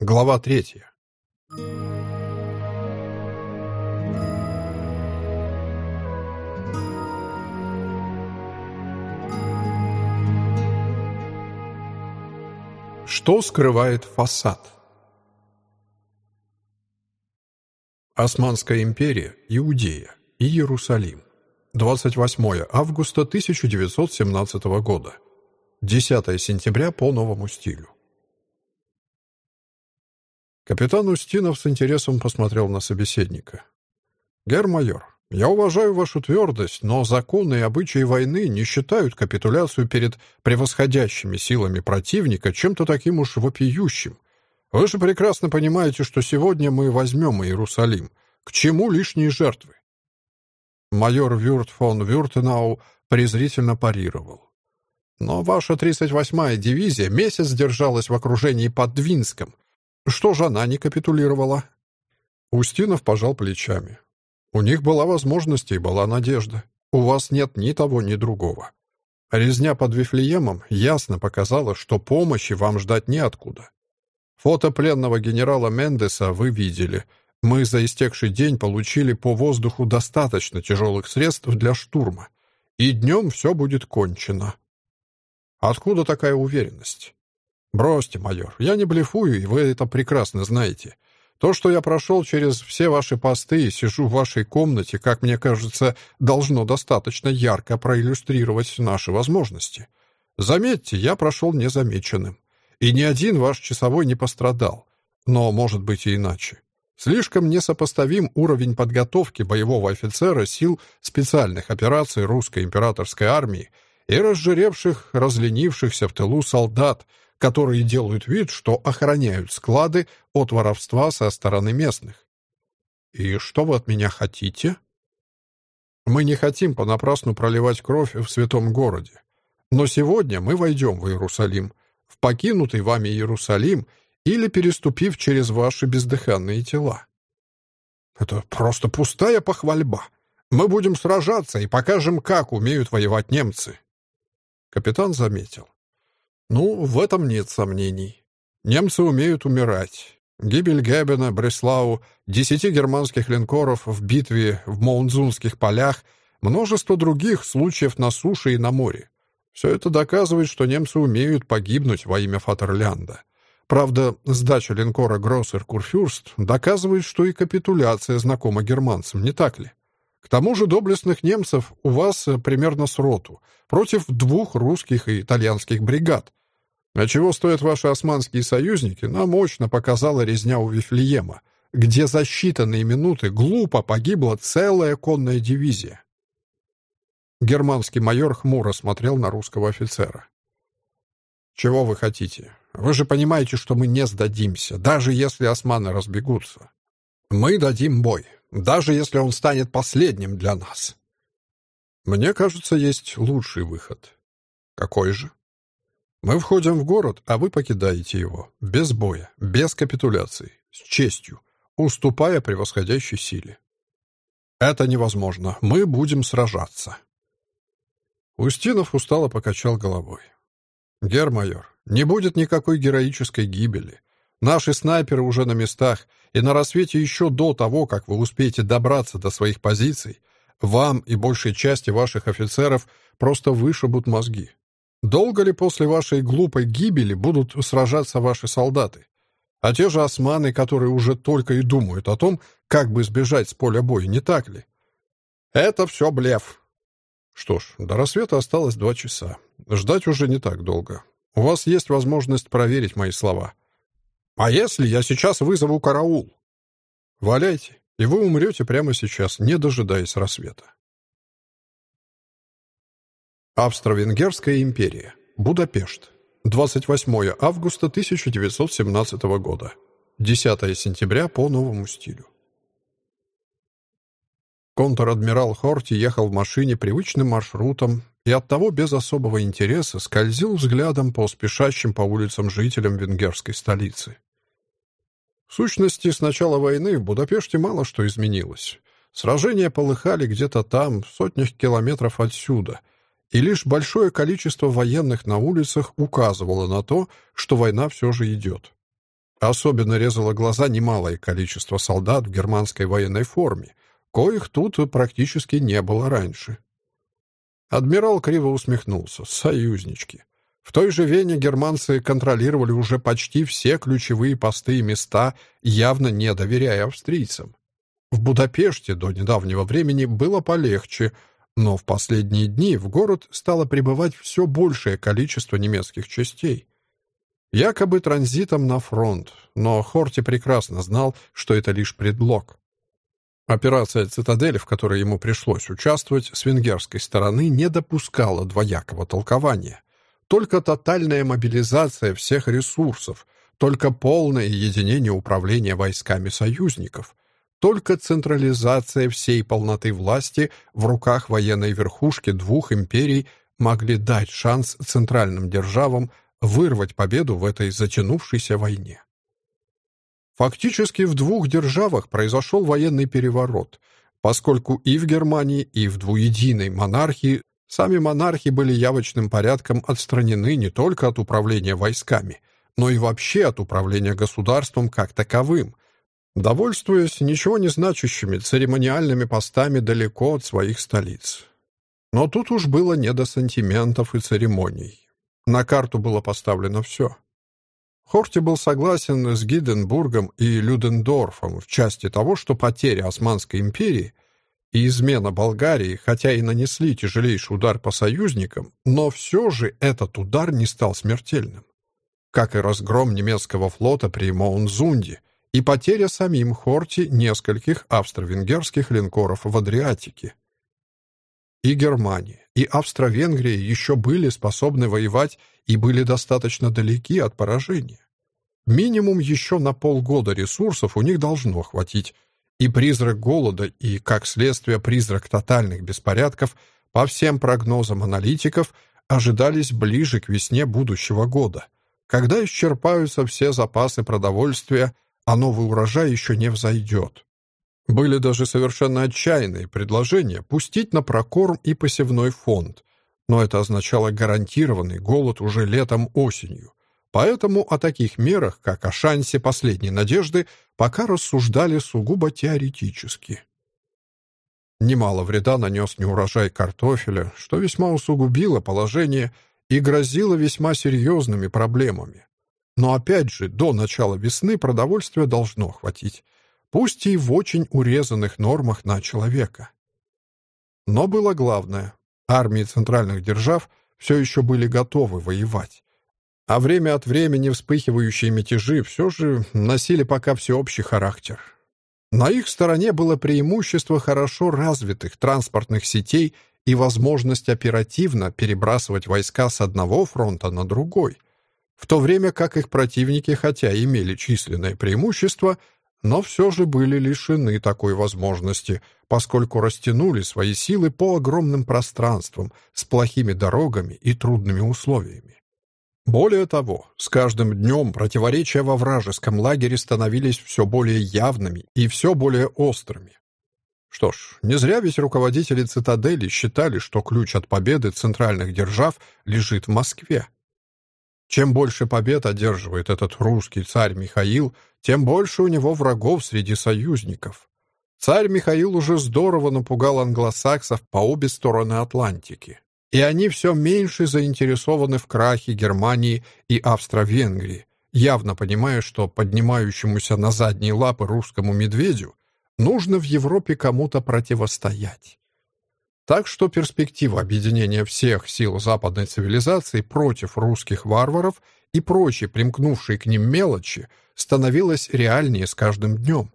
Глава третья. Что скрывает фасад? Османская империя, Иудея и Иерусалим. 28 августа 1917 года. 10 сентября по новому стилю. Капитан Устинов с интересом посмотрел на собеседника. «Гермайор, я уважаю вашу твердость, но законы и обычаи войны не считают капитуляцию перед превосходящими силами противника чем-то таким уж вопиющим. Вы же прекрасно понимаете, что сегодня мы возьмем Иерусалим. К чему лишние жертвы?» Майор Вюрт фон Вюртенау презрительно парировал. «Но ваша 38-я дивизия месяц держалась в окружении под Двинском, что же она не капитулировала? Устинов пожал плечами. У них была возможность и была надежда. У вас нет ни того, ни другого. Резня под Вифлеемом ясно показала, что помощи вам ждать неоткуда. Фото пленного генерала Мендеса вы видели. Мы за истекший день получили по воздуху достаточно тяжелых средств для штурма. И днем все будет кончено. Откуда такая уверенность? «Бросьте, майор, я не блефую, и вы это прекрасно знаете. То, что я прошел через все ваши посты и сижу в вашей комнате, как мне кажется, должно достаточно ярко проиллюстрировать наши возможности. Заметьте, я прошел незамеченным. И ни один ваш часовой не пострадал. Но может быть и иначе. Слишком несопоставим уровень подготовки боевого офицера сил специальных операций русской императорской армии и разжиревших, разленившихся в тылу солдат, которые делают вид, что охраняют склады от воровства со стороны местных. «И что вы от меня хотите?» «Мы не хотим понапрасну проливать кровь в святом городе. Но сегодня мы войдем в Иерусалим, в покинутый вами Иерусалим или переступив через ваши бездыханные тела. Это просто пустая похвальба. Мы будем сражаться и покажем, как умеют воевать немцы. Капитан заметил. Ну, в этом нет сомнений. Немцы умеют умирать. Гибель Геббена, Бреслау, десяти германских линкоров в битве в Моунзунских полях, множество других случаев на суше и на море. Все это доказывает, что немцы умеют погибнуть во имя Фатерлянда. Правда, сдача линкора Гроссер Курфюрст доказывает, что и капитуляция знакома германцам, не так ли? К тому же доблестных немцев у вас примерно с роту, против двух русских и итальянских бригад, а чего стоят ваши османские союзники, нам мощно показала резня у Вифлеема, где за считанные минуты глупо погибла целая конная дивизия. Германский майор хмуро смотрел на русского офицера. «Чего вы хотите? Вы же понимаете, что мы не сдадимся, даже если османы разбегутся. Мы дадим бой, даже если он станет последним для нас. Мне кажется, есть лучший выход. Какой же? Мы входим в город, а вы покидаете его. Без боя, без капитуляции, с честью, уступая превосходящей силе. Это невозможно. Мы будем сражаться. Устинов устало покачал головой. «Гермайор, не будет никакой героической гибели. Наши снайперы уже на местах, и на рассвете еще до того, как вы успеете добраться до своих позиций, вам и большей части ваших офицеров просто вышибут мозги. Долго ли после вашей глупой гибели будут сражаться ваши солдаты? А те же османы, которые уже только и думают о том, как бы сбежать с поля боя, не так ли? Это все блеф. Что ж, до рассвета осталось два часа. Ждать уже не так долго. У вас есть возможность проверить мои слова. А если я сейчас вызову караул? Валяйте, и вы умрете прямо сейчас, не дожидаясь рассвета. Австро-Венгерская империя. Будапешт. 28 августа 1917 года. 10 сентября по новому стилю. Контр-адмирал Хорти ехал в машине привычным маршрутом и оттого без особого интереса скользил взглядом по спешащим по улицам жителям венгерской столицы. В сущности, с начала войны в Будапеште мало что изменилось. Сражения полыхали где-то там, в сотнях километров отсюда — и лишь большое количество военных на улицах указывало на то, что война все же идет. Особенно резало глаза немалое количество солдат в германской военной форме, коих тут практически не было раньше. Адмирал криво усмехнулся. Союзнички. В той же Вене германцы контролировали уже почти все ключевые посты и места, явно не доверяя австрийцам. В Будапеште до недавнего времени было полегче, но в последние дни в город стало прибывать все большее количество немецких частей. Якобы транзитом на фронт, но Хорти прекрасно знал, что это лишь предлог. Операция «Цитадель», в которой ему пришлось участвовать, с венгерской стороны не допускала двоякого толкования. Только тотальная мобилизация всех ресурсов, только полное единение управления войсками союзников, только централизация всей полноты власти в руках военной верхушки двух империй могли дать шанс центральным державам вырвать победу в этой затянувшейся войне. Фактически в двух державах произошел военный переворот, поскольку и в Германии, и в двуединой монархии сами монархи были явочным порядком отстранены не только от управления войсками, но и вообще от управления государством как таковым, довольствуясь ничего не значащими церемониальными постами далеко от своих столиц. Но тут уж было не до сантиментов и церемоний. На карту было поставлено все — Хорти был согласен с Гиденбургом и Людендорфом в части того, что потеря Османской империи и измена Болгарии, хотя и нанесли тяжелейший удар по союзникам, но все же этот удар не стал смертельным. Как и разгром немецкого флота при Моунзунде и потеря самим Хорти нескольких австро-венгерских линкоров в Адриатике. И Германия, и Австро-Венгрия еще были способны воевать и были достаточно далеки от поражения. Минимум еще на полгода ресурсов у них должно хватить, и призрак голода, и, как следствие, призрак тотальных беспорядков, по всем прогнозам аналитиков, ожидались ближе к весне будущего года, когда исчерпаются все запасы продовольствия, а новый урожай еще не взойдет. Были даже совершенно отчаянные предложения пустить на прокорм и посевной фонд, но это означало гарантированный голод уже летом-осенью. Поэтому о таких мерах, как о шансе последней надежды, пока рассуждали сугубо теоретически. Немало вреда нанес неурожай картофеля, что весьма усугубило положение и грозило весьма серьезными проблемами. Но опять же, до начала весны продовольствия должно хватить пусть и в очень урезанных нормах на человека. Но было главное. Армии центральных держав все еще были готовы воевать. А время от времени вспыхивающие мятежи все же носили пока всеобщий характер. На их стороне было преимущество хорошо развитых транспортных сетей и возможность оперативно перебрасывать войска с одного фронта на другой, в то время как их противники, хотя имели численное преимущество, но все же были лишены такой возможности, поскольку растянули свои силы по огромным пространствам с плохими дорогами и трудными условиями. Более того, с каждым днем противоречия во вражеском лагере становились все более явными и все более острыми. Что ж, не зря ведь руководители цитадели считали, что ключ от победы центральных держав лежит в Москве. Чем больше побед одерживает этот русский царь Михаил, тем больше у него врагов среди союзников. Царь Михаил уже здорово напугал англосаксов по обе стороны Атлантики. И они все меньше заинтересованы в крахе Германии и Австро-Венгрии, явно понимая, что поднимающемуся на задние лапы русскому медведю нужно в Европе кому-то противостоять. Так что перспектива объединения всех сил западной цивилизации против русских варваров и прочей примкнувшей к ним мелочи становилась реальнее с каждым днем.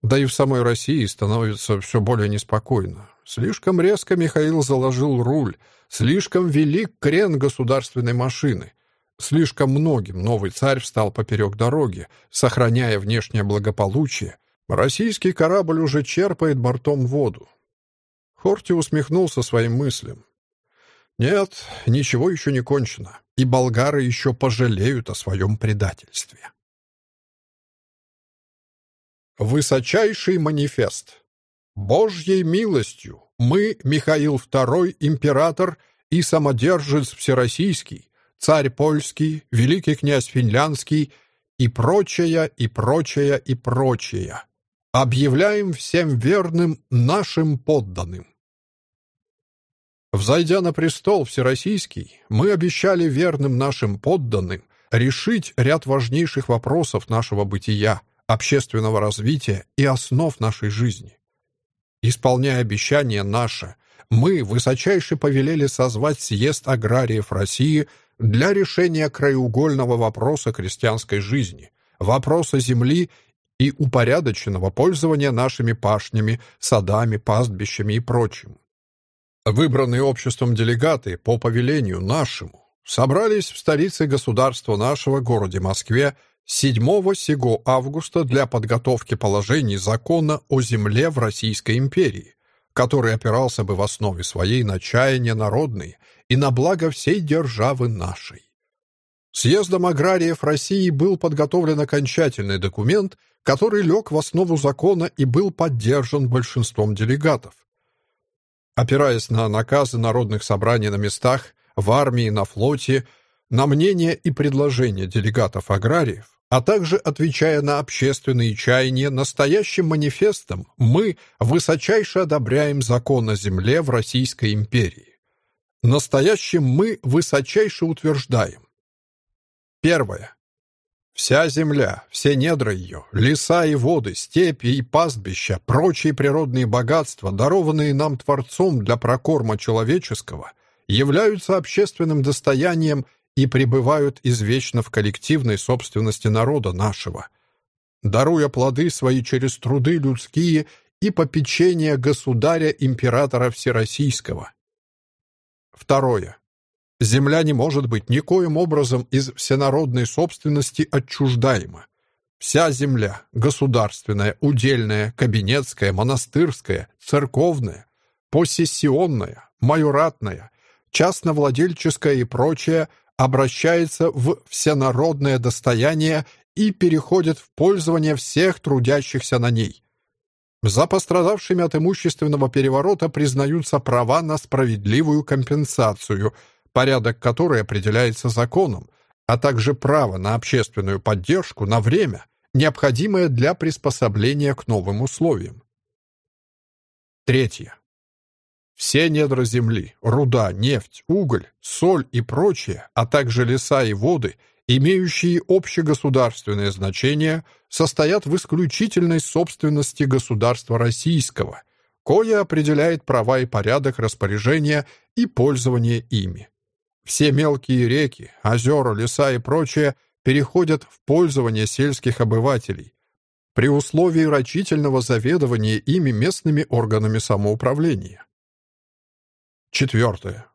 Да и в самой России становится все более неспокойно. Слишком резко Михаил заложил руль, слишком велик крен государственной машины. Слишком многим новый царь встал поперек дороги, сохраняя внешнее благополучие. Российский корабль уже черпает бортом воду. Хорти усмехнулся своим мыслям. Нет, ничего еще не кончено, и болгары еще пожалеют о своем предательстве. Высочайший манифест. Божьей милостью мы, Михаил II, император и самодержец всероссийский, царь польский, великий князь финляндский и прочее, и прочее, и прочее. Объявляем всем верным нашим подданным. Взойдя на престол Всероссийский, мы обещали верным нашим подданным решить ряд важнейших вопросов нашего бытия, общественного развития и основ нашей жизни. Исполняя обещание наше, мы высочайше повелели созвать съезд аграриев России для решения краеугольного вопроса крестьянской жизни, вопроса земли и упорядоченного пользования нашими пашнями, садами, пастбищами и прочим. Выбранные обществом делегаты по повелению нашему собрались в столице государства нашего, городе Москве, 7 сего августа для подготовки положений закона о земле в Российской империи, который опирался бы в основе своей на чаяния народные и на благо всей державы нашей. Съездом аграриев России был подготовлен окончательный документ, который лег в основу закона и был поддержан большинством делегатов. Опираясь на наказы народных собраний на местах, в армии, на флоте, на мнения и предложения делегатов аграриев, а также отвечая на общественные чаяния настоящим манифестом, мы высочайше одобряем закон о земле в Российской империи. Настоящим мы высочайше утверждаем. Первое. Вся земля, все недра ее, леса и воды, степи и пастбища, прочие природные богатства, дарованные нам Творцом для прокорма человеческого, являются общественным достоянием и пребывают извечно в коллективной собственности народа нашего, даруя плоды свои через труды людские и попечение государя-императора Всероссийского. Второе. Земля не может быть никоим образом из всенародной собственности отчуждаема. Вся земля — государственная, удельная, кабинетская, монастырская, церковная, посессионная, майоратная, частновладельческая и прочее — обращается в всенародное достояние и переходит в пользование всех трудящихся на ней. За пострадавшими от имущественного переворота признаются права на справедливую компенсацию — порядок которой определяется законом, а также право на общественную поддержку на время, необходимое для приспособления к новым условиям. Третье. Все недра земли, руда, нефть, уголь, соль и прочее, а также леса и воды, имеющие общегосударственное значение, состоят в исключительной собственности государства российского, кое определяет права и порядок распоряжения и пользования ими. Все мелкие реки, озера, леса и прочее переходят в пользование сельских обывателей при условии рачительного заведования ими местными органами самоуправления. Четвертое.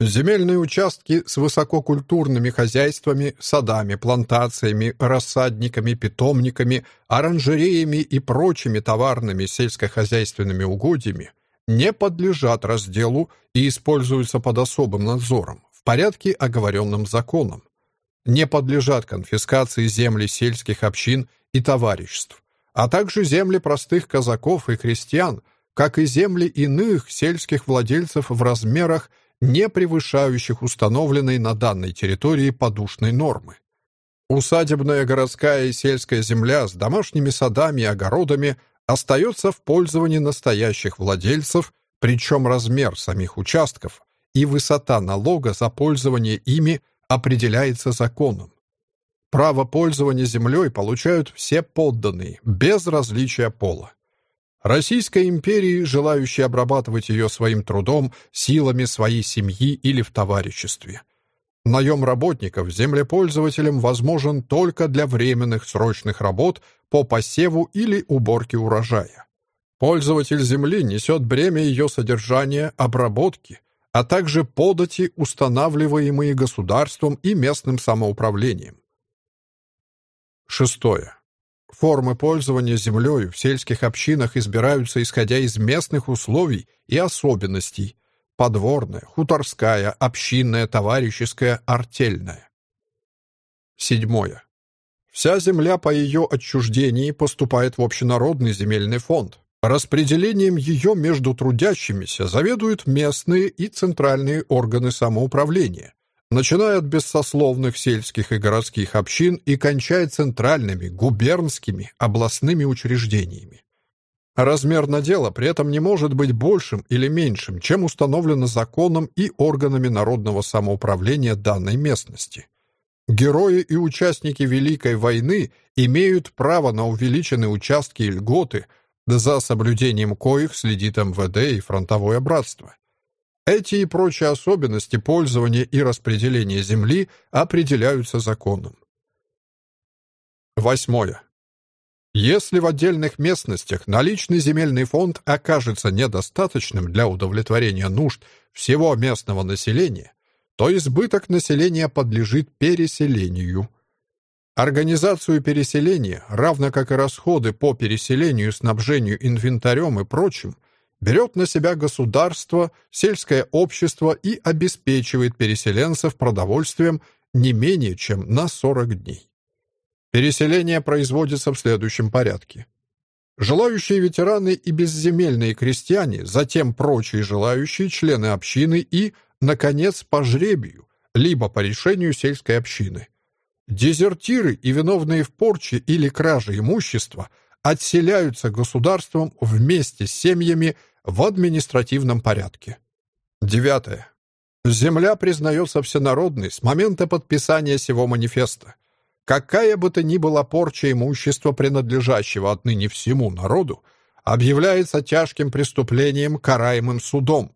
Земельные участки с высококультурными хозяйствами, садами, плантациями, рассадниками, питомниками, оранжереями и прочими товарными сельскохозяйственными угодьями не подлежат разделу и используются под особым надзором, в порядке, оговоренном законом. Не подлежат конфискации земли сельских общин и товариществ, а также земли простых казаков и крестьян, как и земли иных сельских владельцев в размерах, не превышающих установленной на данной территории подушной нормы. Усадебная городская и сельская земля с домашними садами и огородами остается в пользовании настоящих владельцев, причем размер самих участков и высота налога за пользование ими определяется законом. Право пользования землей получают все подданные, без различия пола. Российской империи, желающие обрабатывать ее своим трудом, силами своей семьи или в товариществе. Наем работников землепользователям возможен только для временных срочных работ по посеву или уборке урожая. Пользователь земли несет бремя ее содержания, обработки, а также подати, устанавливаемые государством и местным самоуправлением. Шестое. Формы пользования землей в сельских общинах избираются исходя из местных условий и особенностей – подворная, хуторская, общинная, товарищеская, артельная. Седьмое. Вся земля по ее отчуждении поступает в общенародный земельный фонд, Распределением ее между трудящимися заведуют местные и центральные органы самоуправления, начиная от бессословных сельских и городских общин и кончая центральными, губернскими, областными учреждениями. Размер надела при этом не может быть большим или меньшим, чем установлено законом и органами народного самоуправления данной местности. Герои и участники Великой войны имеют право на увеличенные участки и льготы, за соблюдением коих следит МВД и фронтовое братство. Эти и прочие особенности пользования и распределения земли определяются законом. Восьмое. Если в отдельных местностях наличный земельный фонд окажется недостаточным для удовлетворения нужд всего местного населения, то избыток населения подлежит переселению. Организацию переселения, равно как и расходы по переселению, снабжению инвентарем и прочим, берет на себя государство, сельское общество и обеспечивает переселенцев продовольствием не менее чем на 40 дней. Переселение производится в следующем порядке. Желающие ветераны и безземельные крестьяне, затем прочие желающие члены общины и, наконец, по жребию, либо по решению сельской общины. Дезертиры и виновные в порче или краже имущества отселяются государством вместе с семьями в административном порядке. Девятое. Земля признается всенародной с момента подписания сего манифеста. Какая бы то ни была порча имущества, принадлежащего отныне всему народу, объявляется тяжким преступлением, караемым судом.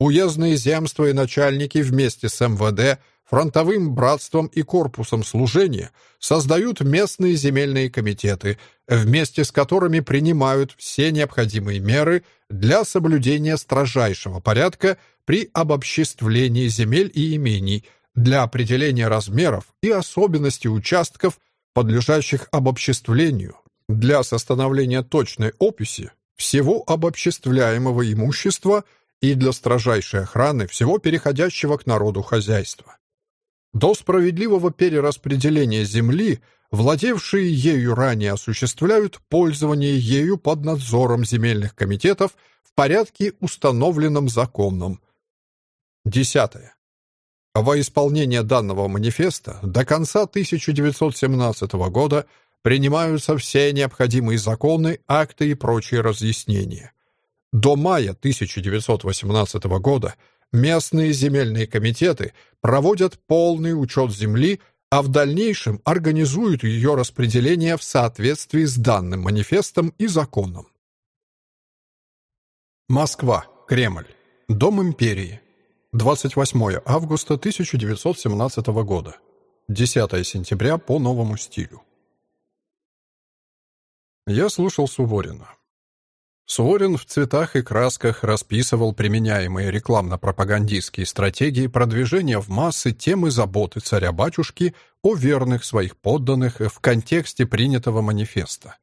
Уездные земства и начальники вместе с МВД, фронтовым братством и корпусом служения создают местные земельные комитеты, вместе с которыми принимают все необходимые меры для соблюдения строжайшего порядка при обобществлении земель и имений, для определения размеров и особенностей участков, подлежащих обобществлению, для состановления точной описи всего обобществляемого имущества и для строжайшей охраны всего переходящего к народу хозяйства. До справедливого перераспределения земли владевшие ею ранее осуществляют пользование ею под надзором земельных комитетов в порядке, установленном законом. Десятое. Во исполнение данного манифеста до конца 1917 года принимаются все необходимые законы, акты и прочие разъяснения. До мая 1918 года местные земельные комитеты проводят полный учет земли, а в дальнейшем организуют ее распределение в соответствии с данным манифестом и законом. Москва, Кремль, Дом империи, 28 августа 1917 года. 10 сентября по новому стилю. Я слушал Суворина. Суворин в цветах и красках расписывал применяемые рекламно-пропагандистские стратегии продвижения в массы темы заботы царя-батюшки о верных своих подданных в контексте принятого манифеста.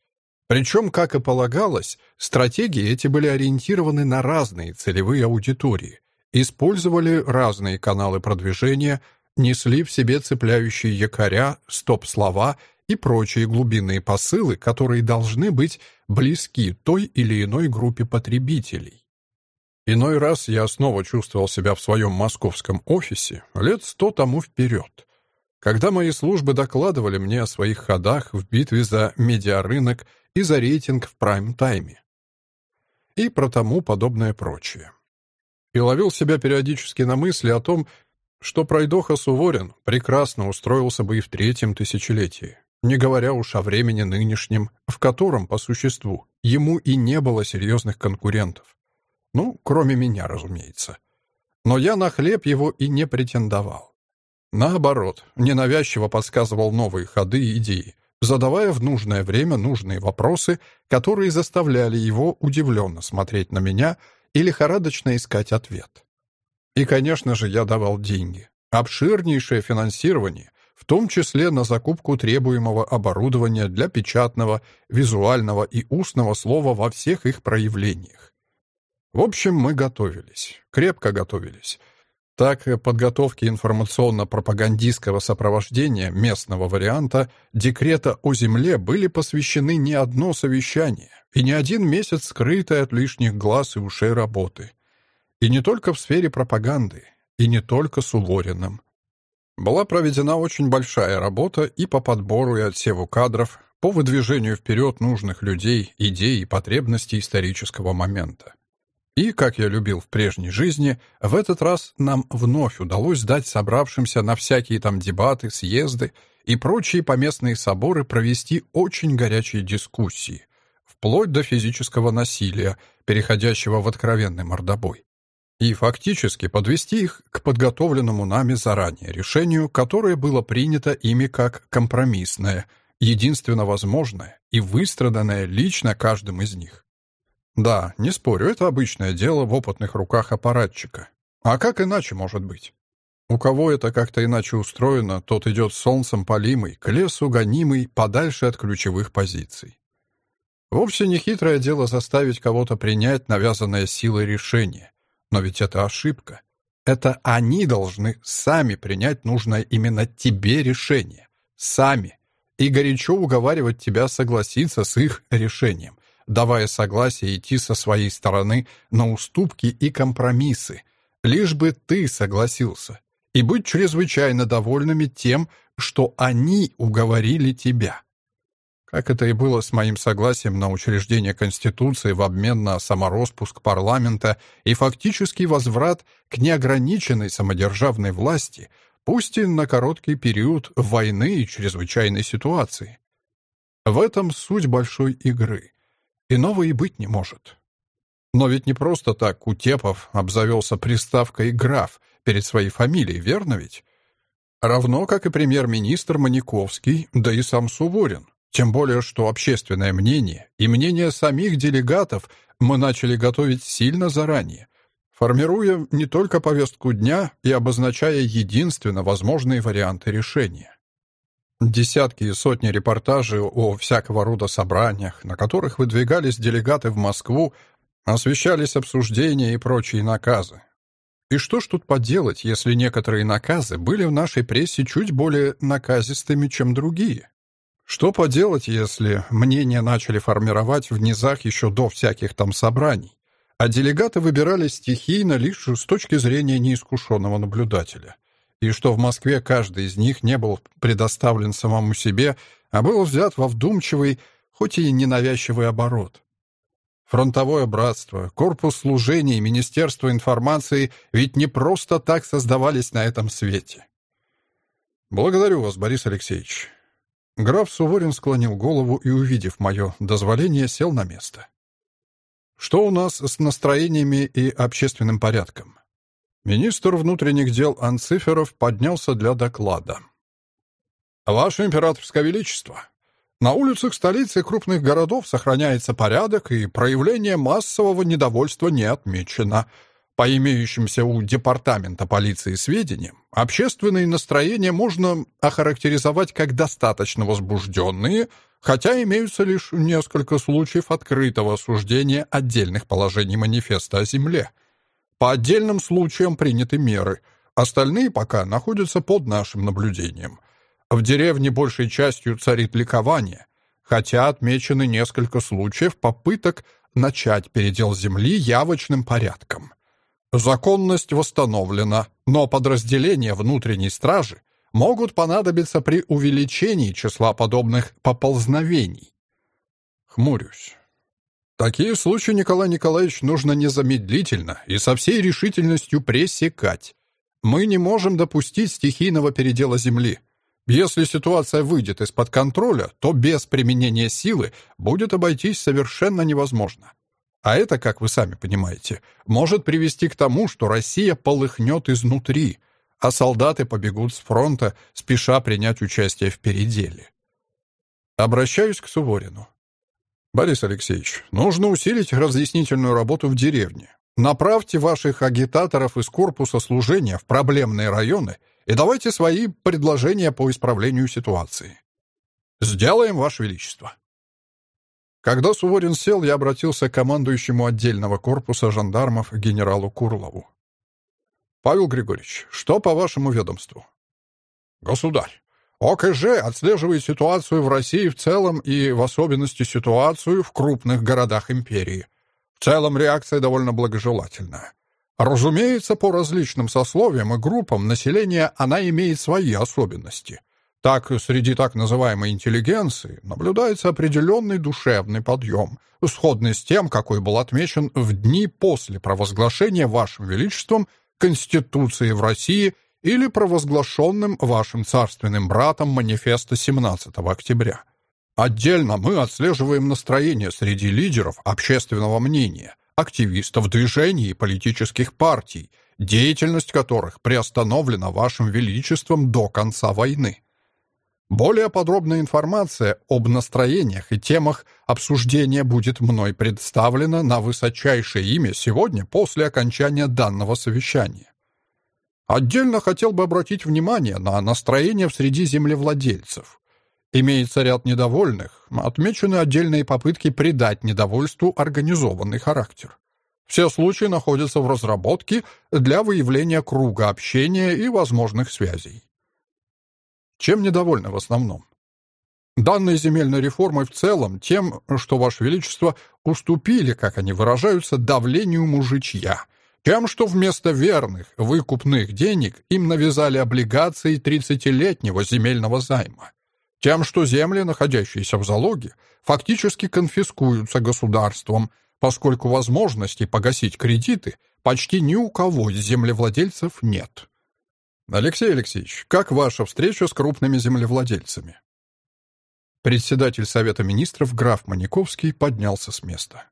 Причем, как и полагалось, стратегии эти были ориентированы на разные целевые аудитории – использовали разные каналы продвижения, несли в себе цепляющие якоря, стоп-слова и прочие глубинные посылы, которые должны быть близки той или иной группе потребителей. Иной раз я снова чувствовал себя в своем московском офисе лет сто тому вперед, когда мои службы докладывали мне о своих ходах в битве за медиарынок и за рейтинг в прайм-тайме. И про тому подобное прочее. И ловил себя периодически на мысли о том, что пройдоха Суворин прекрасно устроился бы и в третьем тысячелетии, не говоря уж о времени нынешнем, в котором, по существу, ему и не было серьезных конкурентов. Ну, кроме меня, разумеется. Но я на хлеб его и не претендовал. Наоборот, ненавязчиво подсказывал новые ходы и идеи, задавая в нужное время нужные вопросы, которые заставляли его удивленно смотреть на меня — и лихорадочно искать ответ. И, конечно же, я давал деньги. Обширнейшее финансирование, в том числе на закупку требуемого оборудования для печатного, визуального и устного слова во всех их проявлениях. В общем, мы готовились, крепко готовились. Так, подготовке информационно-пропагандистского сопровождения местного варианта декрета о земле были посвящены не одно совещание и не один месяц скрытой от лишних глаз и ушей работы. И не только в сфере пропаганды, и не только с Сувориным. Была проведена очень большая работа и по подбору и отсеву кадров, по выдвижению вперед нужных людей, идей и потребностей исторического момента. И, как я любил в прежней жизни, в этот раз нам вновь удалось дать собравшимся на всякие там дебаты, съезды и прочие поместные соборы провести очень горячие дискуссии, вплоть до физического насилия, переходящего в откровенный мордобой. И фактически подвести их к подготовленному нами заранее решению, которое было принято ими как компромиссное, единственно возможное и выстраданное лично каждым из них. Да, не спорю, это обычное дело в опытных руках аппаратчика. А как иначе может быть? У кого это как-то иначе устроено, тот идет солнцем полимый, к лесу гонимый, подальше от ключевых позиций. Вовсе не хитрое дело заставить кого-то принять навязанное силой решение. Но ведь это ошибка. Это они должны сами принять нужное именно тебе решение. Сами. И горячо уговаривать тебя согласиться с их решением давая согласие идти со своей стороны на уступки и компромиссы, лишь бы ты согласился, и быть чрезвычайно довольными тем, что они уговорили тебя. Как это и было с моим согласием на учреждение Конституции в обмен на самороспуск парламента и фактический возврат к неограниченной самодержавной власти, пусть и на короткий период войны и чрезвычайной ситуации. В этом суть большой игры. Иного и быть не может. Но ведь не просто так Кутепов обзавелся приставкой «граф» перед своей фамилией, верно ведь? Равно как и премьер-министр Маниковский, да и сам Суворин. Тем более, что общественное мнение и мнение самих делегатов мы начали готовить сильно заранее, формируя не только повестку дня и обозначая единственно возможные варианты решения. Десятки и сотни репортажей о всякого рода собраниях, на которых выдвигались делегаты в Москву, освещались обсуждения и прочие наказы. И что ж тут поделать, если некоторые наказы были в нашей прессе чуть более наказистыми, чем другие? Что поделать, если мнения начали формировать в низах еще до всяких там собраний, а делегаты выбирались стихийно лишь с точки зрения неискушенного наблюдателя? и что в Москве каждый из них не был предоставлен самому себе, а был взят во вдумчивый, хоть и ненавязчивый оборот. Фронтовое братство, корпус служения и Министерство информации ведь не просто так создавались на этом свете. Благодарю вас, Борис Алексеевич. Граф Суворин склонил голову и, увидев мое дозволение, сел на место. Что у нас с настроениями и общественным порядком? Министр внутренних дел Анциферов поднялся для доклада. «Ваше императорское величество, на улицах столицы крупных городов сохраняется порядок, и проявление массового недовольства не отмечено. По имеющимся у Департамента полиции сведениям, общественные настроения можно охарактеризовать как достаточно возбужденные, хотя имеются лишь несколько случаев открытого осуждения отдельных положений манифеста о земле – по отдельным случаям приняты меры. Остальные пока находятся под нашим наблюдением. В деревне большей частью царит ликование, хотя отмечены несколько случаев попыток начать передел земли явочным порядком. Законность восстановлена, но подразделения внутренней стражи могут понадобиться при увеличении числа подобных поползновений. Хмурюсь. Такие случаи, Николай Николаевич, нужно незамедлительно и со всей решительностью пресекать. Мы не можем допустить стихийного передела земли. Если ситуация выйдет из-под контроля, то без применения силы будет обойтись совершенно невозможно. А это, как вы сами понимаете, может привести к тому, что Россия полыхнет изнутри, а солдаты побегут с фронта, спеша принять участие в переделе. Обращаюсь к Суворину. «Борис Алексеевич, нужно усилить разъяснительную работу в деревне. Направьте ваших агитаторов из корпуса служения в проблемные районы и давайте свои предложения по исправлению ситуации. Сделаем, Ваше Величество». Когда Суворин сел, я обратился к командующему отдельного корпуса жандармов генералу Курлову. «Павел Григорьевич, что по вашему ведомству?» «Государь, ОКЖ отслеживает ситуацию в России в целом и в особенности ситуацию в крупных городах империи. В целом реакция довольно благожелательная. Разумеется, по различным сословиям и группам населения она имеет свои особенности. Так, среди так называемой интеллигенции наблюдается определенный душевный подъем, сходный с тем, какой был отмечен в дни после провозглашения Вашим Величеством Конституции в России или провозглашенным Вашим царственным братом манифеста 17 октября. Отдельно мы отслеживаем настроение среди лидеров общественного мнения, активистов движений и политических партий, деятельность которых приостановлена Вашим Величеством до конца войны. Более подробная информация об настроениях и темах обсуждения будет мной представлена на высочайшее имя сегодня после окончания данного совещания. Отдельно хотел бы обратить внимание на настроение в среди землевладельцев. Имеется ряд недовольных, отмечены отдельные попытки придать недовольству организованный характер. Все случаи находятся в разработке для выявления круга общения и возможных связей. Чем недовольны в основном? Данной земельной реформой в целом тем, что, Ваше Величество, уступили, как они выражаются, давлению мужичья, тем, что вместо верных, выкупных денег им навязали облигации 30-летнего земельного займа, тем, что земли, находящиеся в залоге, фактически конфискуются государством, поскольку возможности погасить кредиты почти ни у кого из землевладельцев нет. Алексей Алексеевич, как ваша встреча с крупными землевладельцами? Председатель Совета министров граф Маниковский поднялся с места.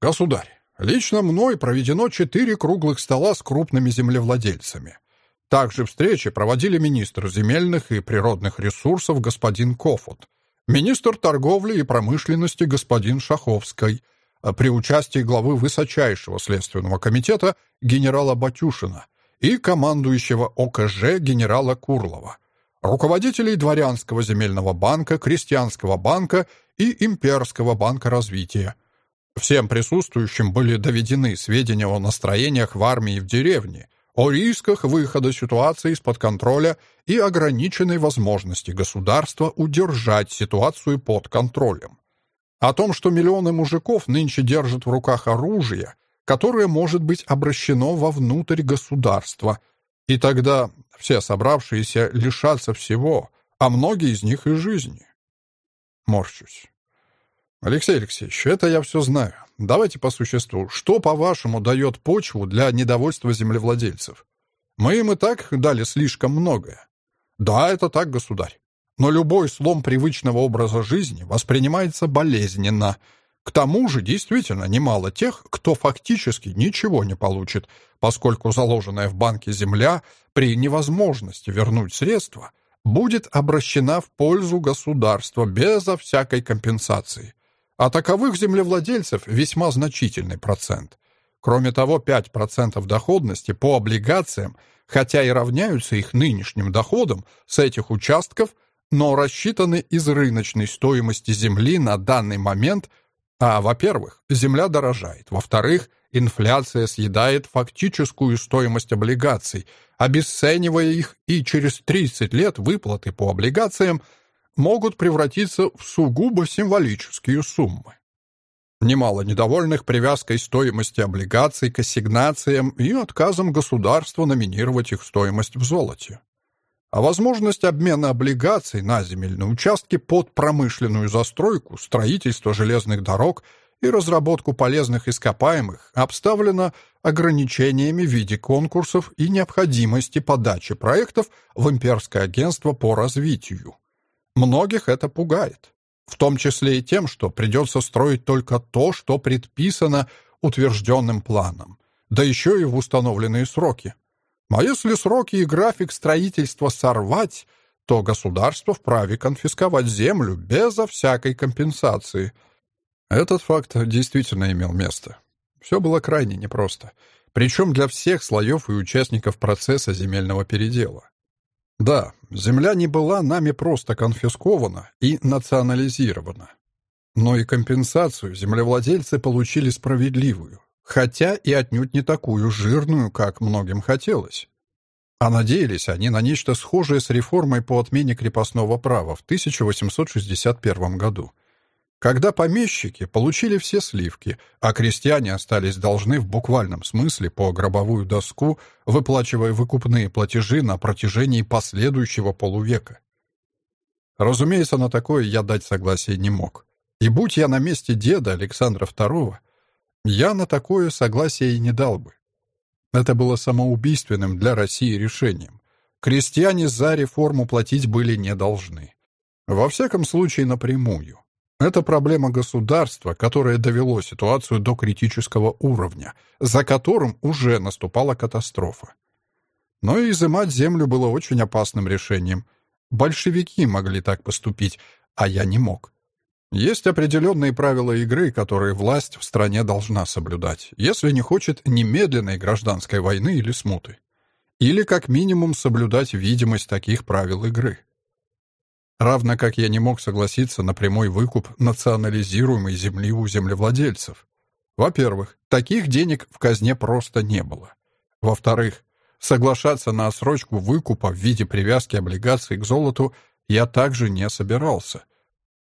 Государь, лично мной проведено четыре круглых стола с крупными землевладельцами. Также встречи проводили министр земельных и природных ресурсов господин Кофут, министр торговли и промышленности господин Шаховский, при участии главы высочайшего следственного комитета генерала Батюшина и командующего ОКЖ генерала Курлова, руководителей Дворянского земельного банка, Крестьянского банка и Имперского банка развития. Всем присутствующим были доведены сведения о настроениях в армии и в деревне, о рисках выхода ситуации из-под контроля и ограниченной возможности государства удержать ситуацию под контролем. О том, что миллионы мужиков нынче держат в руках оружие которое может быть обращено вовнутрь государства, и тогда все собравшиеся лишатся всего, а многие из них и жизни. Морщусь. Алексей Алексеевич, это я все знаю. Давайте по существу. Что, по-вашему, дает почву для недовольства землевладельцев? Мы им и так дали слишком многое. Да, это так, государь. Но любой слом привычного образа жизни воспринимается болезненно — к тому же, действительно, немало тех, кто фактически ничего не получит, поскольку заложенная в банке земля при невозможности вернуть средства будет обращена в пользу государства безо всякой компенсации. А таковых землевладельцев весьма значительный процент. Кроме того, 5% доходности по облигациям, хотя и равняются их нынешним доходам с этих участков, но рассчитаны из рыночной стоимости земли на данный момент – а, во-первых, земля дорожает. Во-вторых, инфляция съедает фактическую стоимость облигаций, обесценивая их, и через 30 лет выплаты по облигациям могут превратиться в сугубо символические суммы. Немало недовольных привязкой стоимости облигаций к ассигнациям и отказом государства номинировать их стоимость в золоте а возможность обмена облигаций на земельные участки под промышленную застройку, строительство железных дорог и разработку полезных ископаемых обставлена ограничениями в виде конкурсов и необходимости подачи проектов в Имперское агентство по развитию. Многих это пугает, в том числе и тем, что придется строить только то, что предписано утвержденным планом, да еще и в установленные сроки. А если сроки и график строительства сорвать, то государство вправе конфисковать землю безо всякой компенсации. Этот факт действительно имел место. Все было крайне непросто, причем для всех слоев и участников процесса земельного передела. Да, земля не была нами просто конфискована и национализирована. Но и компенсацию землевладельцы получили справедливую, хотя и отнюдь не такую жирную, как многим хотелось. А надеялись они на нечто схожее с реформой по отмене крепостного права в 1861 году. когда помещики получили все сливки, а крестьяне остались должны в буквальном смысле по гробовую доску, выплачивая выкупные платежи на протяжении последующего полувека. Разумеется, на такое я дать согласие не мог. И будь я на месте деда Александра II, я на такое согласие и не дал бы. Это было самоубийственным для России решением. Крестьяне за реформу платить были не должны. Во всяком случае, напрямую. Это проблема государства, которое довело ситуацию до критического уровня, за которым уже наступала катастрофа. Но изымать землю было очень опасным решением. Большевики могли так поступить, а я не мог. Есть определенные правила игры, которые власть в стране должна соблюдать, если не хочет немедленной гражданской войны или смуты. Или как минимум соблюдать видимость таких правил игры. Равно как я не мог согласиться на прямой выкуп национализируемой земли у землевладельцев. Во-первых, таких денег в казне просто не было. Во-вторых, соглашаться на отсрочку выкупа в виде привязки облигаций к золоту я также не собирался,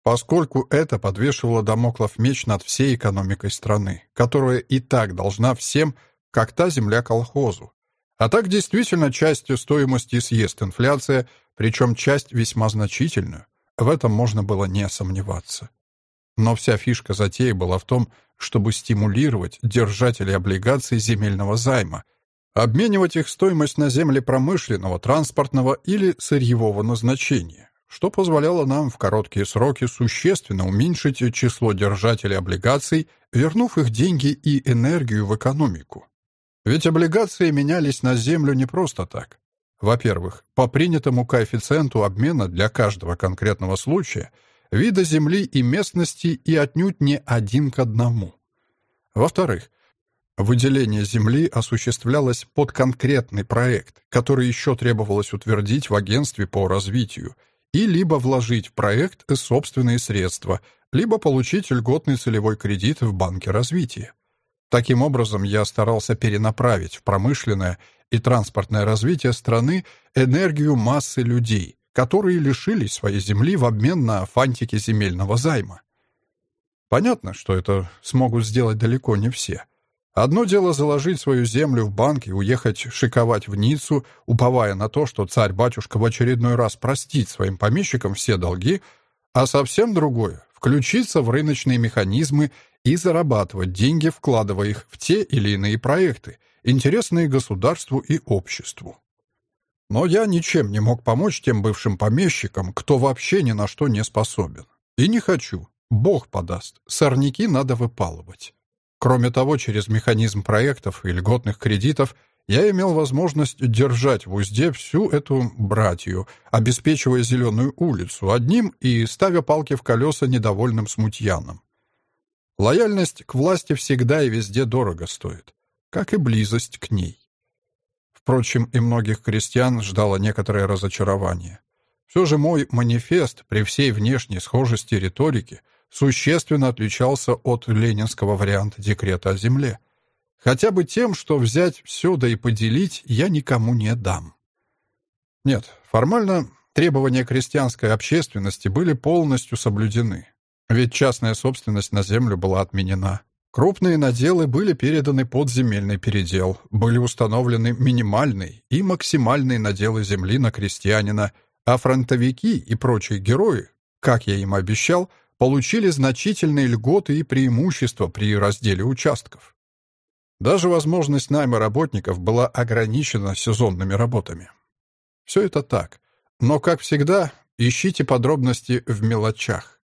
поскольку это подвешивало домоклов меч над всей экономикой страны, которая и так должна всем, как та земля колхозу. А так действительно частью стоимости съест инфляция, причем часть весьма значительную. В этом можно было не сомневаться. Но вся фишка затеи была в том, чтобы стимулировать держателей облигаций земельного займа, обменивать их стоимость на земли промышленного, транспортного или сырьевого назначения что позволяло нам в короткие сроки существенно уменьшить число держателей облигаций, вернув их деньги и энергию в экономику. Ведь облигации менялись на землю не просто так. Во-первых, по принятому коэффициенту обмена для каждого конкретного случая, вида земли и местности и отнюдь не один к одному. Во-вторых, выделение земли осуществлялось под конкретный проект, который еще требовалось утвердить в агентстве по развитию – и либо вложить в проект собственные средства, либо получить льготный целевой кредит в Банке развития. Таким образом, я старался перенаправить в промышленное и транспортное развитие страны энергию массы людей, которые лишились своей земли в обмен на фантики земельного займа. Понятно, что это смогут сделать далеко не все. Одно дело заложить свою землю в банк и уехать шиковать в Ниццу, уповая на то, что царь-батюшка в очередной раз простит своим помещикам все долги, а совсем другое — включиться в рыночные механизмы и зарабатывать деньги, вкладывая их в те или иные проекты, интересные государству и обществу. Но я ничем не мог помочь тем бывшим помещикам, кто вообще ни на что не способен. И не хочу. Бог подаст. Сорняки надо выпалывать. Кроме того, через механизм проектов и льготных кредитов я имел возможность держать в узде всю эту братью, обеспечивая зеленую улицу одним и ставя палки в колеса недовольным смутьянам. Лояльность к власти всегда и везде дорого стоит, как и близость к ней. Впрочем, и многих крестьян ждало некоторое разочарование. Все же мой манифест при всей внешней схожести риторики — существенно отличался от ленинского варианта декрета о земле. Хотя бы тем, что взять все да и поделить я никому не дам. Нет, формально требования крестьянской общественности были полностью соблюдены. Ведь частная собственность на землю была отменена. Крупные наделы были переданы под земельный передел, были установлены минимальные и максимальные наделы земли на крестьянина, а фронтовики и прочие герои, как я им обещал, получили значительные льготы и преимущества при разделе участков. Даже возможность найма работников была ограничена сезонными работами. Все это так. Но, как всегда, ищите подробности в мелочах.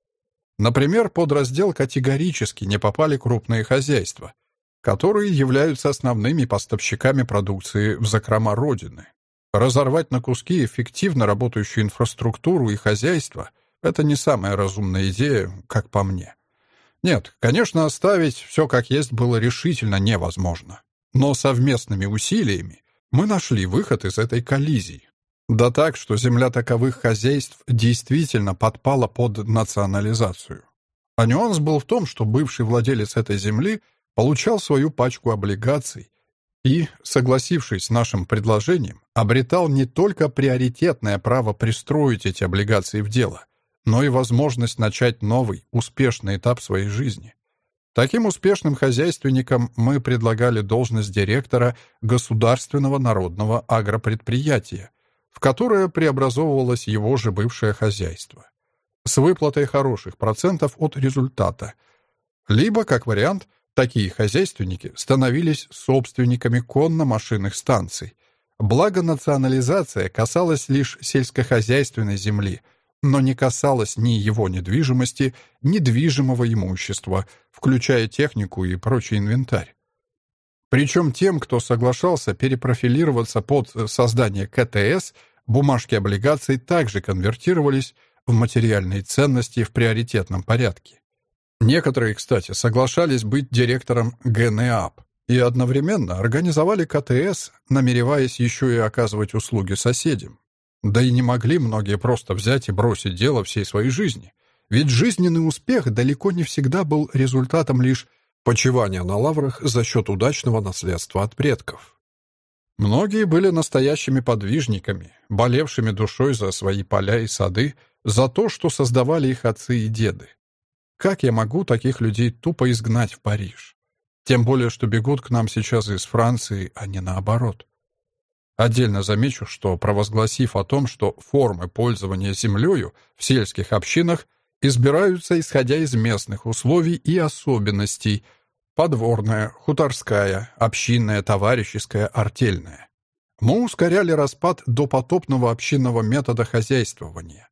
Например, под раздел категорически не попали крупные хозяйства, которые являются основными поставщиками продукции в закрома Родины. Разорвать на куски эффективно работающую инфраструктуру и хозяйство — это не самая разумная идея, как по мне. Нет, конечно, оставить все как есть было решительно невозможно. Но совместными усилиями мы нашли выход из этой коллизии. Да так, что земля таковых хозяйств действительно подпала под национализацию. А нюанс был в том, что бывший владелец этой земли получал свою пачку облигаций и, согласившись с нашим предложением, обретал не только приоритетное право пристроить эти облигации в дело, но и возможность начать новый, успешный этап своей жизни. Таким успешным хозяйственникам мы предлагали должность директора государственного народного агропредприятия, в которое преобразовывалось его же бывшее хозяйство, с выплатой хороших процентов от результата. Либо, как вариант, такие хозяйственники становились собственниками конно-машинных станций. Благо национализация касалась лишь сельскохозяйственной земли – но не касалось ни его недвижимости, ни движимого имущества, включая технику и прочий инвентарь. Причем тем, кто соглашался перепрофилироваться под создание КТС, бумажки облигаций также конвертировались в материальные ценности в приоритетном порядке. Некоторые, кстати, соглашались быть директором ГНАП и одновременно организовали КТС, намереваясь еще и оказывать услуги соседям. Да и не могли многие просто взять и бросить дело всей своей жизни. Ведь жизненный успех далеко не всегда был результатом лишь почивания на лаврах за счет удачного наследства от предков. Многие были настоящими подвижниками, болевшими душой за свои поля и сады, за то, что создавали их отцы и деды. Как я могу таких людей тупо изгнать в Париж? Тем более, что бегут к нам сейчас из Франции, а не наоборот. Отдельно замечу, что провозгласив о том, что формы пользования землею в сельских общинах избираются исходя из местных условий и особенностей подворная, хуторская, общинная, товарищеская, артельная. Мы ускоряли распад до потопного общинного метода хозяйствования.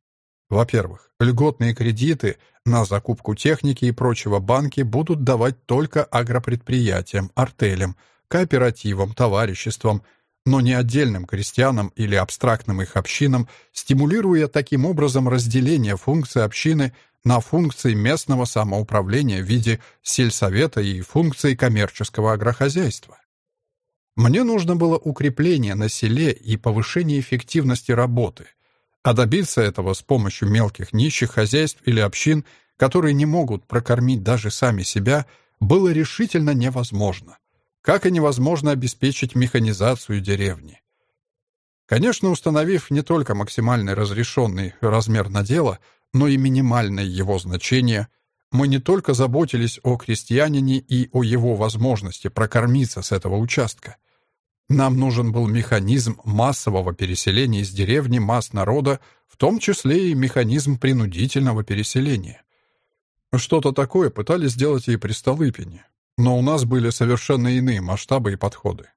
Во-первых, льготные кредиты на закупку техники и прочего банки будут давать только агропредприятиям, артелям, кооперативам, товариществам – но не отдельным крестьянам или абстрактным их общинам, стимулируя таким образом разделение функций общины на функции местного самоуправления в виде сельсовета и функции коммерческого агрохозяйства. Мне нужно было укрепление на селе и повышение эффективности работы, а добиться этого с помощью мелких нищих хозяйств или общин, которые не могут прокормить даже сами себя, было решительно невозможно как и невозможно обеспечить механизацию деревни. Конечно, установив не только максимальный разрешенный размер надела, но и минимальное его значение, мы не только заботились о крестьянине и о его возможности прокормиться с этого участка. Нам нужен был механизм массового переселения из деревни масс народа, в том числе и механизм принудительного переселения. Что-то такое пытались сделать и при Столыпине, но у нас были совершенно иные масштабы и подходы.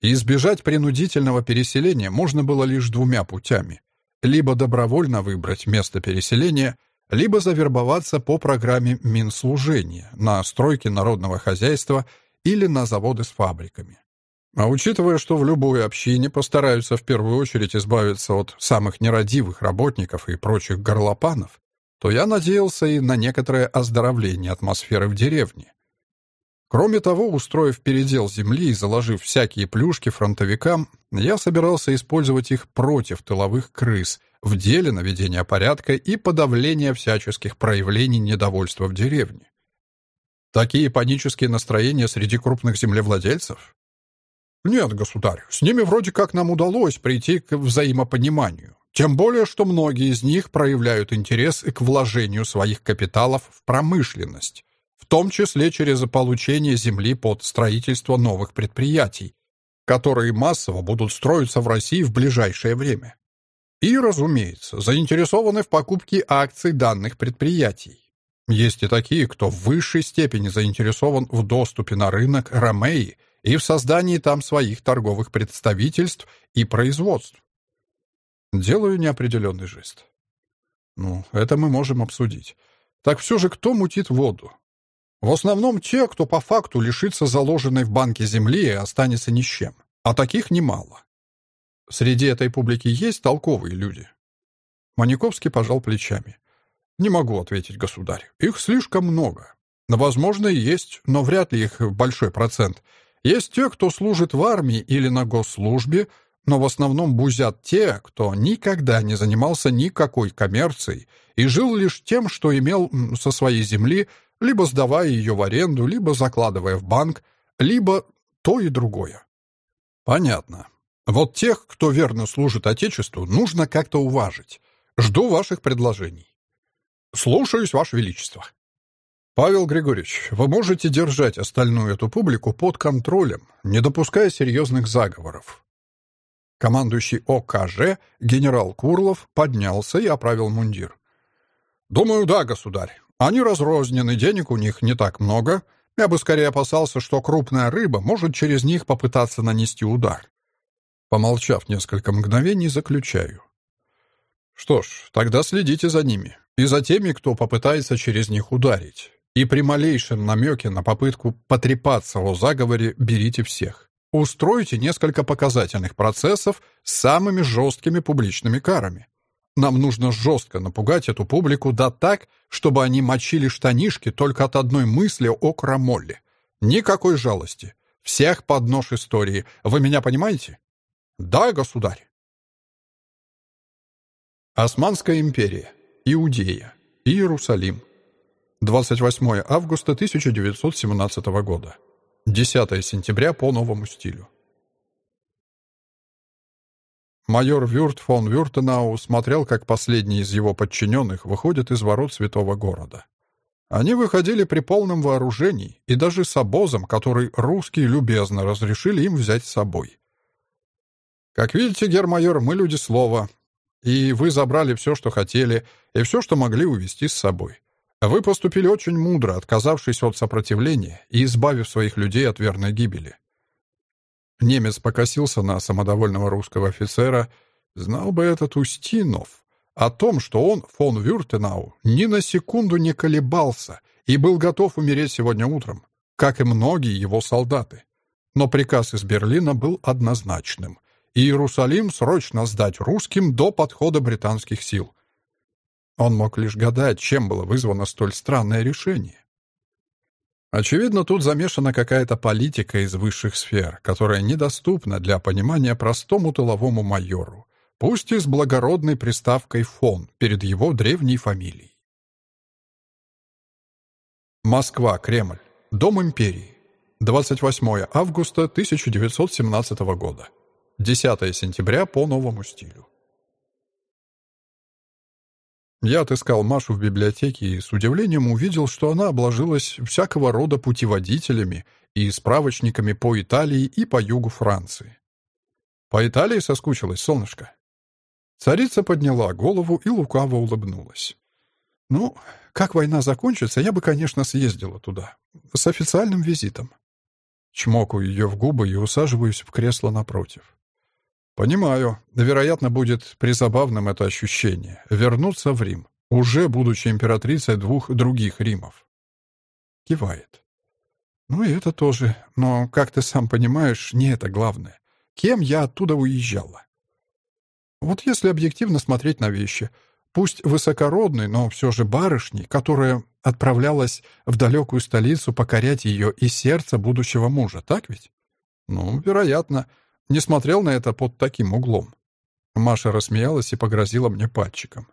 избежать принудительного переселения можно было лишь двумя путями. Либо добровольно выбрать место переселения, либо завербоваться по программе Минслужения на стройки народного хозяйства или на заводы с фабриками. А учитывая, что в любой общине постараются в первую очередь избавиться от самых нерадивых работников и прочих горлопанов, то я надеялся и на некоторое оздоровление атмосферы в деревне. Кроме того, устроив передел земли и заложив всякие плюшки фронтовикам, я собирался использовать их против тыловых крыс в деле наведения порядка и подавления всяческих проявлений недовольства в деревне. Такие панические настроения среди крупных землевладельцев? Нет, государь, с ними вроде как нам удалось прийти к взаимопониманию. Тем более, что многие из них проявляют интерес к вложению своих капиталов в промышленность в том числе через получение земли под строительство новых предприятий, которые массово будут строиться в России в ближайшее время. И, разумеется, заинтересованы в покупке акций данных предприятий. Есть и такие, кто в высшей степени заинтересован в доступе на рынок Ромеи и в создании там своих торговых представительств и производств. Делаю неопределенный жест. Ну, это мы можем обсудить. Так все же кто мутит воду? В основном те, кто по факту лишится заложенной в банке земли и останется ни с чем. А таких немало. Среди этой публики есть толковые люди. Маниковский пожал плечами. Не могу ответить, государь. Их слишком много. Возможно, есть, но вряд ли их большой процент. Есть те, кто служит в армии или на госслужбе, но в основном бузят те, кто никогда не занимался никакой коммерцией и жил лишь тем, что имел со своей земли либо сдавая ее в аренду, либо закладывая в банк, либо то и другое. Понятно. Вот тех, кто верно служит Отечеству, нужно как-то уважить. Жду ваших предложений. Слушаюсь, Ваше Величество. Павел Григорьевич, вы можете держать остальную эту публику под контролем, не допуская серьезных заговоров. Командующий ОКЖ генерал Курлов поднялся и оправил мундир. «Думаю, да, государь. Они разрознены, денег у них не так много. Я бы скорее опасался, что крупная рыба может через них попытаться нанести удар. Помолчав несколько мгновений, заключаю. Что ж, тогда следите за ними. И за теми, кто попытается через них ударить. И при малейшем намеке на попытку потрепаться о заговоре берите всех. Устройте несколько показательных процессов с самыми жесткими публичными карами. Нам нужно жестко напугать эту публику, да так, чтобы они мочили штанишки только от одной мысли о крамоле. Никакой жалости. Всех под нож истории. Вы меня понимаете? Да, государь. Османская империя. Иудея. Иерусалим. 28 августа 1917 года. 10 сентября по новому стилю. Майор Вюрт фон Вюртенау смотрел, как последний из его подчиненных выходит из ворот святого города. Они выходили при полном вооружении и даже с обозом, который русские любезно разрешили им взять с собой. «Как видите, гермайор, мы люди слова, и вы забрали все, что хотели, и все, что могли увезти с собой. Вы поступили очень мудро, отказавшись от сопротивления и избавив своих людей от верной гибели. Немец покосился на самодовольного русского офицера. Знал бы этот Устинов о том, что он, фон Вюртенау, ни на секунду не колебался и был готов умереть сегодня утром, как и многие его солдаты. Но приказ из Берлина был однозначным — Иерусалим срочно сдать русским до подхода британских сил. Он мог лишь гадать, чем было вызвано столь странное решение. Очевидно, тут замешана какая-то политика из высших сфер, которая недоступна для понимания простому тыловому майору, пусть и с благородной приставкой «фон» перед его древней фамилией. Москва, Кремль. Дом империи. 28 августа 1917 года. 10 сентября по новому стилю. Я отыскал Машу в библиотеке и с удивлением увидел, что она обложилась всякого рода путеводителями и справочниками по Италии и по югу Франции. «По Италии соскучилась, солнышко?» Царица подняла голову и лукаво улыбнулась. «Ну, как война закончится, я бы, конечно, съездила туда. С официальным визитом». Чмокаю ее в губы и усаживаюсь в кресло напротив. Понимаю. Вероятно, будет призабавным это ощущение — вернуться в Рим, уже будучи императрицей двух других Римов. Кивает. Ну и это тоже. Но, как ты сам понимаешь, не это главное. Кем я оттуда уезжала? Вот если объективно смотреть на вещи, пусть высокородной, но все же барышней, которая отправлялась в далекую столицу покорять ее и сердце будущего мужа, так ведь? Ну, вероятно, — не смотрел на это под таким углом. Маша рассмеялась и погрозила мне пальчиком.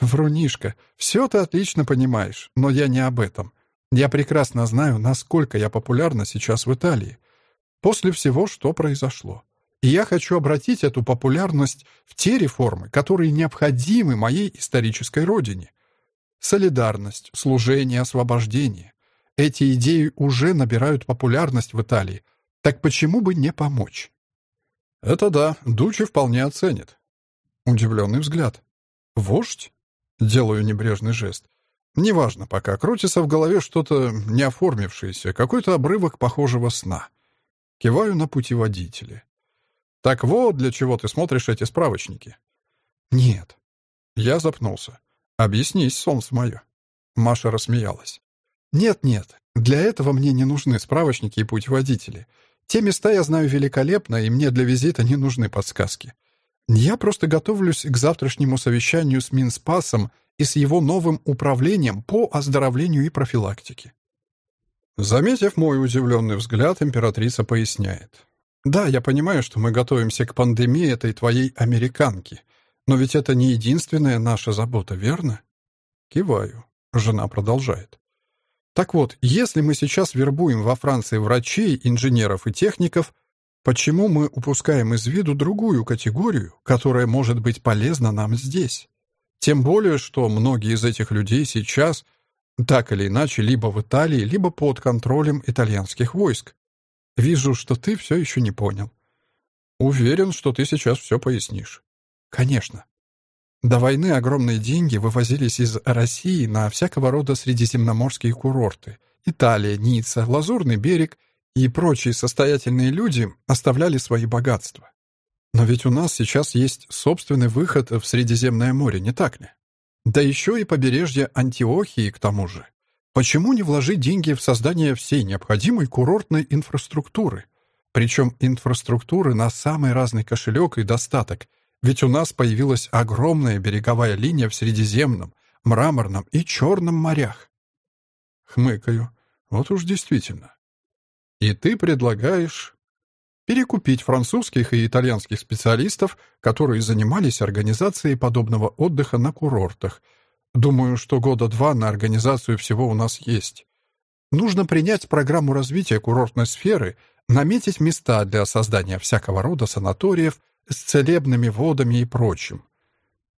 «Врунишка, все ты отлично понимаешь, но я не об этом. Я прекрасно знаю, насколько я популярна сейчас в Италии. После всего, что произошло. И я хочу обратить эту популярность в те реформы, которые необходимы моей исторической родине. Солидарность, служение, освобождение. Эти идеи уже набирают популярность в Италии. Так почему бы не помочь? Это да, Дучи вполне оценит. Удивленный взгляд. Вождь? Делаю небрежный жест. Неважно пока, крутится в голове что-то неоформившееся, какой-то обрывок похожего сна. Киваю на путеводители. Так вот, для чего ты смотришь эти справочники? Нет. Я запнулся. Объяснись, солнце мое. Маша рассмеялась. Нет-нет, для этого мне не нужны справочники и путеводители. Те места я знаю великолепно, и мне для визита не нужны подсказки. Я просто готовлюсь к завтрашнему совещанию с Минспасом и с его новым управлением по оздоровлению и профилактике. Заметив мой удивленный взгляд, императрица поясняет. «Да, я понимаю, что мы готовимся к пандемии этой твоей американки, но ведь это не единственная наша забота, верно?» Киваю. Жена продолжает. Так вот, если мы сейчас вербуем во Франции врачей, инженеров и техников, почему мы упускаем из виду другую категорию, которая может быть полезна нам здесь? Тем более, что многие из этих людей сейчас так или иначе либо в Италии, либо под контролем итальянских войск. Вижу, что ты все еще не понял. Уверен, что ты сейчас все пояснишь. Конечно. До войны огромные деньги вывозились из России на всякого рода средиземноморские курорты. Италия, Ницца, Лазурный берег и прочие состоятельные люди оставляли свои богатства. Но ведь у нас сейчас есть собственный выход в Средиземное море, не так ли? Да еще и побережье Антиохии к тому же. Почему не вложить деньги в создание всей необходимой курортной инфраструктуры? Причем инфраструктуры на самый разный кошелек и достаток, ведь у нас появилась огромная береговая линия в Средиземном, Мраморном и Черном морях. Хмыкаю. Вот уж действительно. И ты предлагаешь перекупить французских и итальянских специалистов, которые занимались организацией подобного отдыха на курортах. Думаю, что года два на организацию всего у нас есть. Нужно принять программу развития курортной сферы, наметить места для создания всякого рода санаториев с целебными водами и прочим.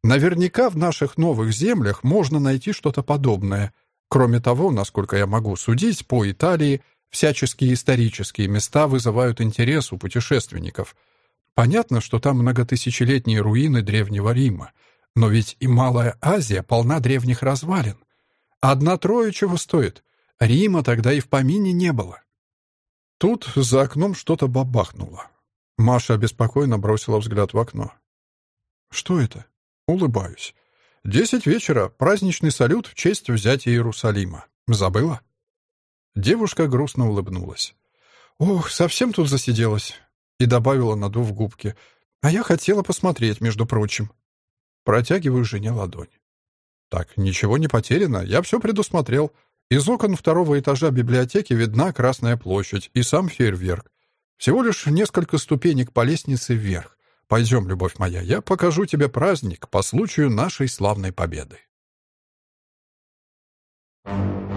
Наверняка в наших новых землях можно найти что-то подобное. Кроме того, насколько я могу судить, по Италии – Всяческие исторические места вызывают интерес у путешественников. Понятно, что там многотысячелетние руины Древнего Рима, но ведь и Малая Азия полна древних развалин. Одна трое чего стоит. Рима тогда и в помине не было. Тут за окном что-то бабахнуло. Маша обеспокоенно бросила взгляд в окно. «Что это?» Улыбаюсь. «Десять вечера. Праздничный салют в честь взятия Иерусалима. Забыла?» Девушка грустно улыбнулась. «Ох, совсем тут засиделась!» И добавила, надув губки. «А я хотела посмотреть, между прочим». Протягиваю жене ладонь. «Так, ничего не потеряно, я все предусмотрел. Из окон второго этажа библиотеки видна Красная площадь и сам фейерверк. Всего лишь несколько ступенек по лестнице вверх. Пойдем, любовь моя, я покажу тебе праздник по случаю нашей славной победы. Thank you.